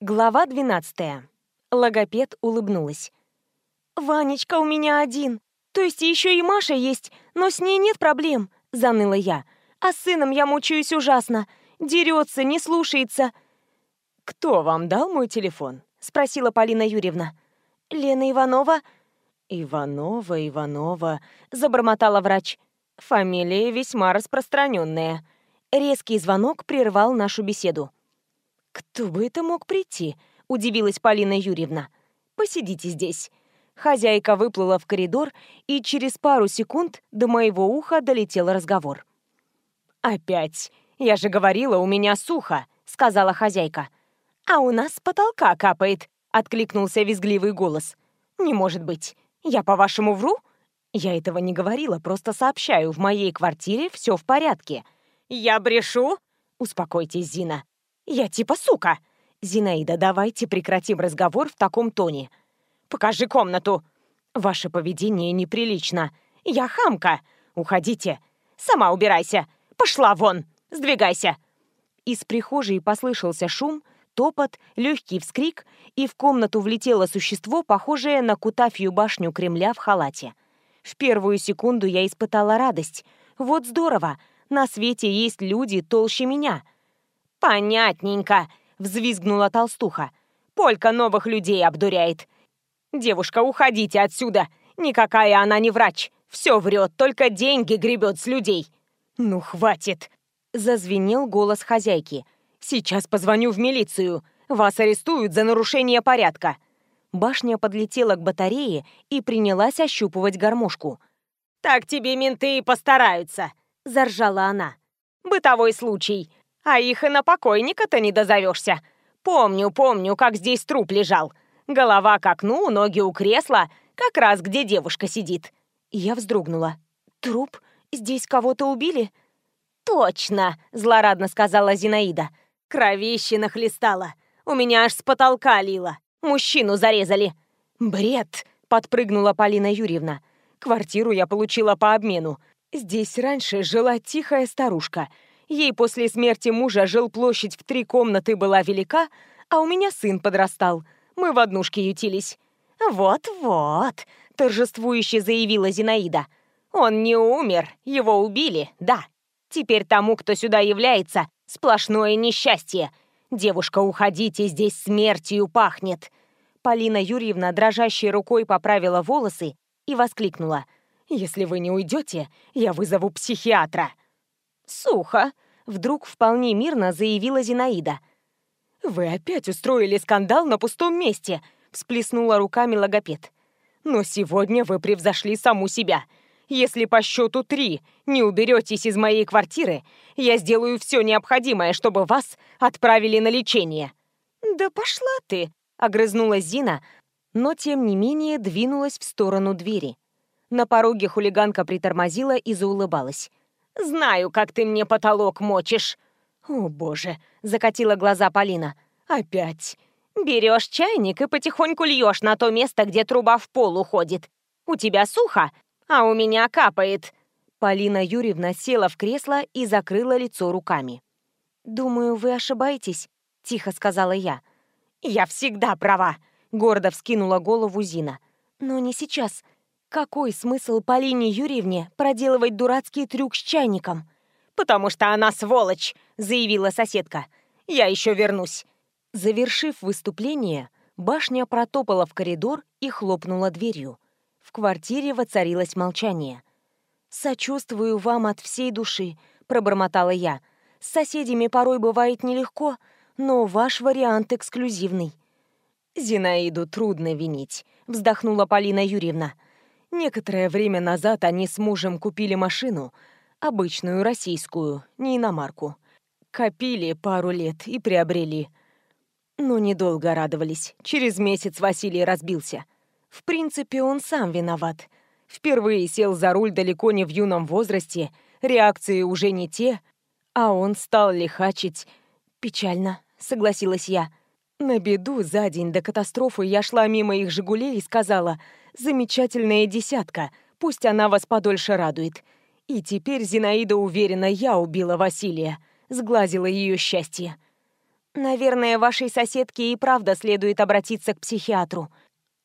Глава 12. Логопед улыбнулась. «Ванечка у меня один. То есть еще и Маша есть, но с ней нет проблем», — заныла я. «А с сыном я мучаюсь ужасно. Дерется, не слушается». «Кто вам дал мой телефон?» — спросила Полина Юрьевна. «Лена Иванова». «Иванова, Иванова», — забормотала врач. «Фамилия весьма распространенная». Резкий звонок прервал нашу беседу. «Кто бы это мог прийти?» — удивилась Полина Юрьевна. «Посидите здесь». Хозяйка выплыла в коридор, и через пару секунд до моего уха долетел разговор. «Опять! Я же говорила, у меня сухо!» — сказала хозяйка. «А у нас с потолка капает!» — откликнулся визгливый голос. «Не может быть! Я, по-вашему, вру?» «Я этого не говорила, просто сообщаю, в моей квартире все в порядке». «Я брешу?» «Успокойтесь, Зина. Я типа сука!» «Зинаида, давайте прекратим разговор в таком тоне. Покажи комнату!» «Ваше поведение неприлично. Я хамка. Уходите. Сама убирайся. Пошла вон. Сдвигайся!» Из прихожей послышался шум, топот, легкий вскрик, и в комнату влетело существо, похожее на Кутафью башню Кремля в халате. В первую секунду я испытала радость. Вот здорово! На свете есть люди толще меня. «Понятненько!» — взвизгнула толстуха. «Полька новых людей обдуряет. Девушка, уходите отсюда! Никакая она не врач! Все врет, только деньги гребет с людей!» «Ну, хватит!» — зазвенел голос хозяйки. «Сейчас позвоню в милицию. Вас арестуют за нарушение порядка». Башня подлетела к батарее и принялась ощупывать гармошку. «Так тебе менты и постараются!» — заржала она. «Бытовой случай. А их и на покойника-то не дозовешься. Помню, помню, как здесь труп лежал. Голова к окну, ноги у кресла, как раз где девушка сидит». Я вздрогнула. «Труп? Здесь кого-то убили?» «Точно!» — злорадно сказала Зинаида. «Кровище нахлестало. У меня аж с потолка лило. Мужчину зарезали». «Бред!» — подпрыгнула Полина Юрьевна. «Квартиру я получила по обмену. Здесь раньше жила тихая старушка. Ей после смерти мужа жил площадь в три комнаты была велика, а у меня сын подрастал. Мы в однушке ютились». «Вот-вот», — торжествующе заявила Зинаида. «Он не умер, его убили, да. Теперь тому, кто сюда является, сплошное несчастье. Девушка, уходите, здесь смертью пахнет». Полина Юрьевна дрожащей рукой поправила волосы и воскликнула. «Если вы не уйдете, я вызову психиатра». «Сухо», — вдруг вполне мирно заявила Зинаида. «Вы опять устроили скандал на пустом месте», — всплеснула руками логопед. «Но сегодня вы превзошли саму себя. Если по счету три не уберетесь из моей квартиры, я сделаю все необходимое, чтобы вас отправили на лечение». «Да пошла ты», — огрызнулась Зина, но тем не менее двинулась в сторону двери. На пороге хулиганка притормозила и заулыбалась. Знаю, как ты мне потолок мочишь». «О, боже!» — закатила глаза Полина. «Опять!» «Берешь чайник и потихоньку льешь на то место, где труба в пол уходит. У тебя сухо, а у меня капает». Полина Юрьевна села в кресло и закрыла лицо руками. «Думаю, вы ошибаетесь», — тихо сказала я. «Я всегда права», — гордо вскинула голову Зина. «Но не сейчас. Какой смысл Полине Юрьевне проделывать дурацкий трюк с чайником? «Потому что она сволочь!» — заявила соседка. «Я еще вернусь!» Завершив выступление, башня протопала в коридор и хлопнула дверью. В квартире воцарилось молчание. «Сочувствую вам от всей души», — пробормотала я. «С соседями порой бывает нелегко, но ваш вариант эксклюзивный». «Зинаиду трудно винить», — вздохнула Полина Юрьевна. Некоторое время назад они с мужем купили машину, обычную российскую, не иномарку. Копили пару лет и приобрели. Но недолго радовались. Через месяц Василий разбился. В принципе, он сам виноват. Впервые сел за руль далеко не в юном возрасте, реакции уже не те, а он стал лихачить. Печально, согласилась я. На беду за день до катастрофы я шла мимо их «Жигулей» и сказала — Замечательная десятка, пусть она вас подольше радует. И теперь Зинаида уверена, я убила Василия, сглазила ее счастье. Наверное, вашей соседке и правда следует обратиться к психиатру.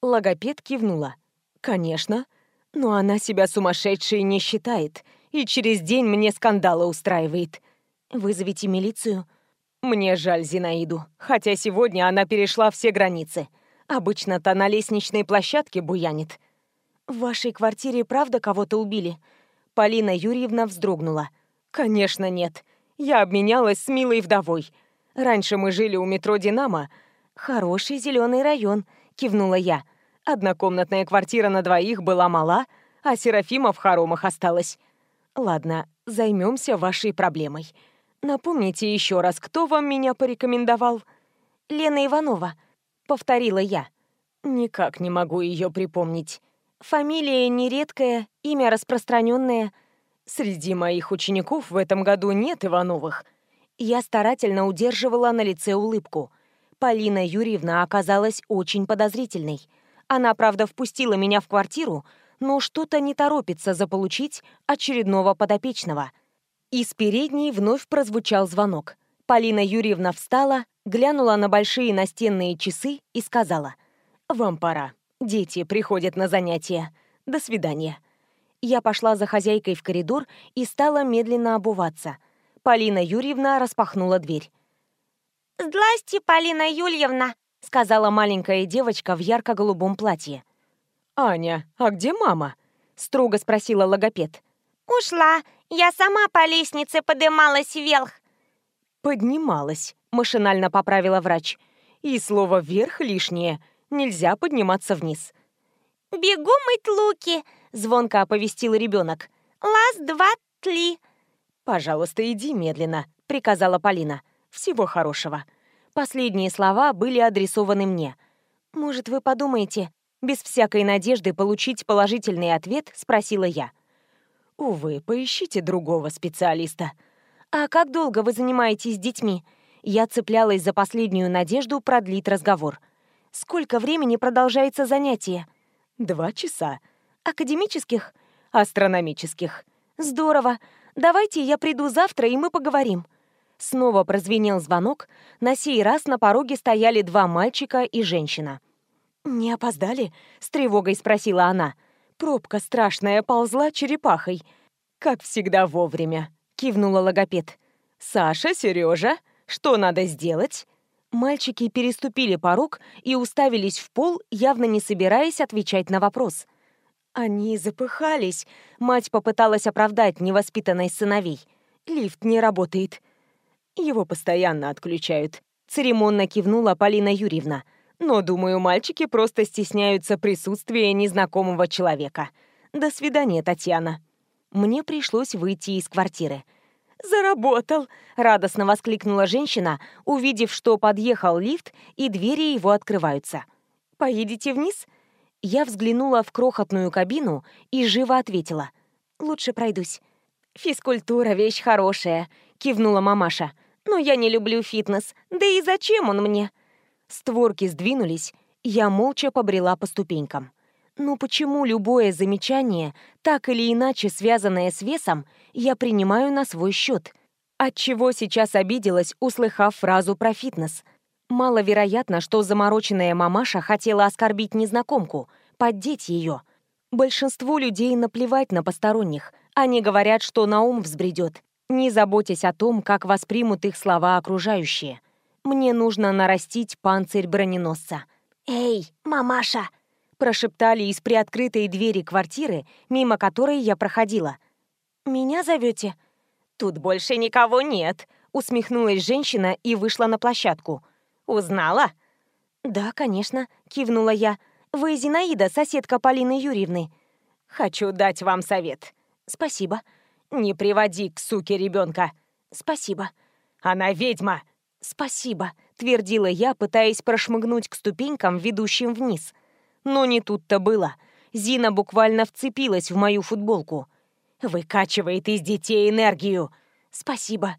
Логопед кивнула. Конечно. Но она себя сумасшедшей не считает. И через день мне скандалы устраивает. Вызовите милицию. Мне жаль Зинаиду. Хотя сегодня она перешла все границы. Обычно-то на лестничной площадке буянит. В вашей квартире правда кого-то убили? Полина Юрьевна вздрогнула. Конечно, нет. Я обменялась с милой вдовой. Раньше мы жили у метро «Динамо». «Хороший зеленый район», — кивнула я. Однокомнатная квартира на двоих была мала, а Серафима в хоромах осталась. Ладно, займемся вашей проблемой. Напомните еще раз, кто вам меня порекомендовал? Лена Иванова, повторила я. Никак не могу ее припомнить. Фамилия нередкая, имя распространенное. Среди моих учеников в этом году нет Ивановых. Я старательно удерживала на лице улыбку. Полина Юрьевна оказалась очень подозрительной. Она, правда, впустила меня в квартиру, но что-то не торопится заполучить очередного подопечного. Из передней вновь прозвучал звонок. Полина Юрьевна встала, глянула на большие настенные часы и сказала. «Вам пора. Дети приходят на занятия. До свидания». Я пошла за хозяйкой в коридор и стала медленно обуваться. Полина Юрьевна распахнула дверь. «Здрасте, Полина Юрьевна!» — сказала маленькая девочка в ярко-голубом платье. «Аня, а где мама?» — строго спросила логопед. «Ушла. Я сама по лестнице подымалась вверх». «Поднималась», — машинально поправила врач. «И слово «вверх» лишнее. Нельзя подниматься вниз». «Бегу мыть луки», — звонко оповестил ребенок. «Лаз, два, три». «Пожалуйста, иди медленно», — приказала Полина. «Всего хорошего». Последние слова были адресованы мне. «Может, вы подумаете?» Без всякой надежды получить положительный ответ, спросила я. «Увы, поищите другого специалиста». «А как долго вы занимаетесь с детьми?» Я цеплялась за последнюю надежду продлить разговор. «Сколько времени продолжается занятие?» «Два часа». «Академических?» «Астрономических». «Здорово. Давайте я приду завтра, и мы поговорим». Снова прозвенел звонок. На сей раз на пороге стояли два мальчика и женщина. «Не опоздали?» — с тревогой спросила она. Пробка страшная ползла черепахой. «Как всегда вовремя», — кивнула логопед. «Саша, Сережа, что надо сделать?» Мальчики переступили порог и уставились в пол, явно не собираясь отвечать на вопрос. Они запыхались. Мать попыталась оправдать невоспитанность сыновей. Лифт не работает. Его постоянно отключают. Церемонно кивнула Полина Юрьевна. Но, думаю, мальчики просто стесняются присутствия незнакомого человека. До свидания, Татьяна. Мне пришлось выйти из квартиры. «Заработал!» — радостно воскликнула женщина, увидев, что подъехал лифт и двери его открываются. «Поедете вниз?» Я взглянула в крохотную кабину и живо ответила. «Лучше пройдусь». «Физкультура — вещь хорошая», — кивнула мамаша. «Но я не люблю фитнес. Да и зачем он мне?» Створки сдвинулись, я молча побрела по ступенькам. Ну почему любое замечание, так или иначе связанное с весом, я принимаю на свой счет? Отчего сейчас обиделась, услыхав фразу про фитнес? Маловероятно, что замороченная мамаша хотела оскорбить незнакомку, поддеть ее. Большинству людей наплевать на посторонних. Они говорят, что на ум взбредет, не заботясь о том, как воспримут их слова окружающие. Мне нужно нарастить панцирь броненосца. «Эй, мамаша!» Прошептали из приоткрытой двери квартиры, мимо которой я проходила. «Меня зовете?» «Тут больше никого нет», — усмехнулась женщина и вышла на площадку. «Узнала?» «Да, конечно», — кивнула я. «Вы Зинаида, соседка Полины Юрьевны». «Хочу дать вам совет». «Спасибо». «Не приводи к суке ребенка». «Спасибо». «Она ведьма». «Спасибо», — твердила я, пытаясь прошмыгнуть к ступенькам, ведущим вниз. Но не тут-то было. Зина буквально вцепилась в мою футболку. «Выкачивает из детей энергию». «Спасибо».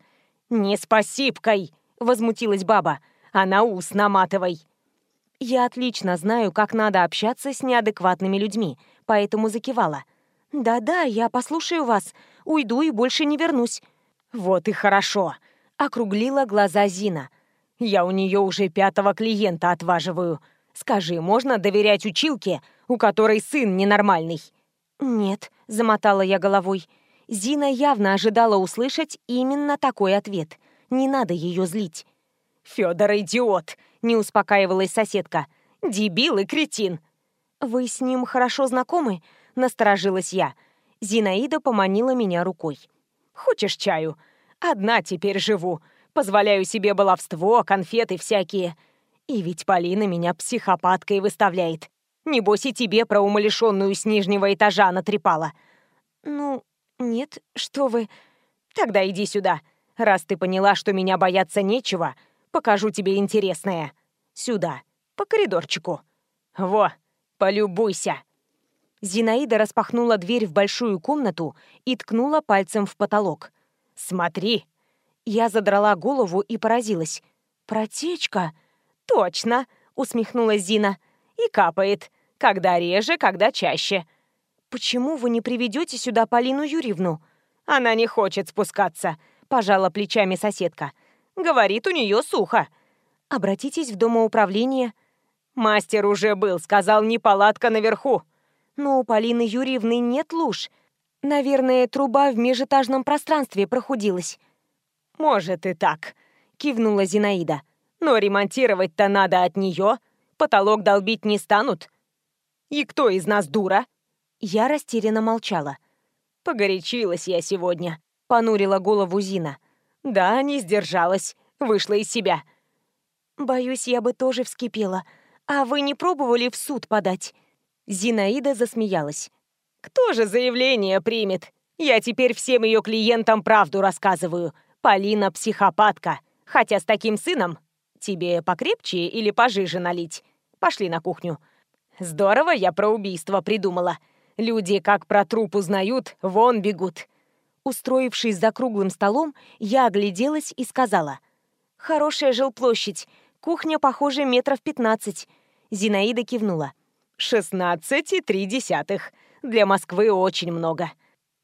«Не спасибкой», — возмутилась баба, «а на ус наматывай». Я отлично знаю, как надо общаться с неадекватными людьми, поэтому закивала. «Да-да, я послушаю вас. Уйду и больше не вернусь». «Вот и хорошо», округлила глаза Зина. Я у нее уже пятого клиента отваживаю. Скажи, можно доверять училке, у которой сын ненормальный?» «Нет», — замотала я головой. Зина явно ожидала услышать именно такой ответ. Не надо ее злить. «Фёдор идиот!» — не успокаивалась соседка. «Дебил и кретин!» «Вы с ним хорошо знакомы?» — насторожилась я. Зинаида поманила меня рукой. «Хочешь чаю? Одна теперь живу. Позволяю себе баловство, конфеты всякие. И ведь Полина меня психопаткой выставляет. Небось и тебе про умалишенную с нижнего этажа натрепала». «Ну, нет, что вы...» «Тогда иди сюда. Раз ты поняла, что меня бояться нечего, покажу тебе интересное. Сюда, по коридорчику. Во, полюбуйся». Зинаида распахнула дверь в большую комнату и ткнула пальцем в потолок. «Смотри!» Я задрала голову и поразилась. «Протечка?» «Точно!» — усмехнулась Зина. «И капает. Когда реже, когда чаще». «Почему вы не приведете сюда Полину Юрьевну?» «Она не хочет спускаться», — пожала плечами соседка. «Говорит, у нее сухо». «Обратитесь в домоуправление». «Мастер уже был, сказал, неполадка наверху». «Но у Полины Юрьевны нет луж. Наверное, труба в межэтажном пространстве прохудилась». «Может и так», — кивнула Зинаида. «Но ремонтировать-то надо от нее. Потолок долбить не станут. И кто из нас дура?» Я растерянно молчала. «Погорячилась я сегодня», — понурила голову Зина. «Да, не сдержалась, вышла из себя». «Боюсь, я бы тоже вскипела. А вы не пробовали в суд подать?» Зинаида засмеялась. «Кто же заявление примет? Я теперь всем ее клиентам правду рассказываю. Полина психопатка. Хотя с таким сыном тебе покрепче или пожиже налить. Пошли на кухню. Здорово я про убийство придумала. Люди, как про труп узнают, вон бегут. Устроившись за круглым столом, я огляделась и сказала. «Хорошая жилплощадь. Кухня, похоже, метров пятнадцать». Зинаида кивнула. «Шестнадцать и три десятых. Для Москвы очень много».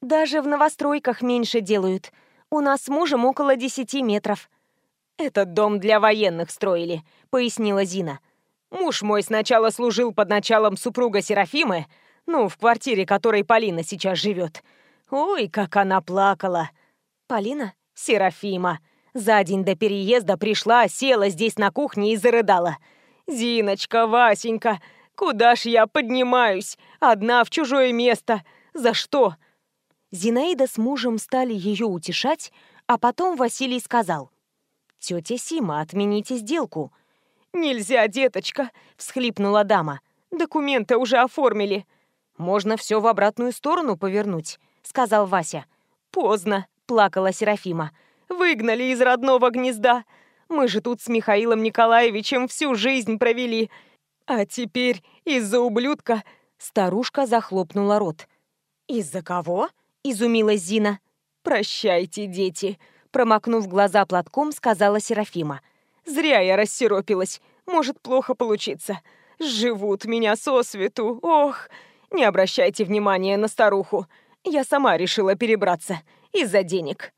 «Даже в новостройках меньше делают. У нас с мужем около десяти метров». «Этот дом для военных строили», — пояснила Зина. «Муж мой сначала служил под началом супруга Серафимы, ну, в квартире, которой Полина сейчас живет. Ой, как она плакала. Полина? Серафима. За день до переезда пришла, села здесь на кухне и зарыдала. «Зиночка, Васенька, куда ж я поднимаюсь? Одна в чужое место. За что?» Зинаида с мужем стали ее утешать, а потом Василий сказал. «Тетя Сима, отмените сделку». «Нельзя, деточка», — всхлипнула дама. «Документы уже оформили». «Можно все в обратную сторону повернуть», — сказал Вася. «Поздно», — плакала Серафима. «Выгнали из родного гнезда. Мы же тут с Михаилом Николаевичем всю жизнь провели. А теперь из-за ублюдка...» Старушка захлопнула рот. «Из-за кого?» — изумилась Зина. «Прощайте, дети», — промокнув глаза платком, сказала Серафима. «Зря я рассеропилась. Может плохо получиться. Живут меня сосвету. Ох!» Не обращайте внимания на старуху. Я сама решила перебраться. Из-за денег.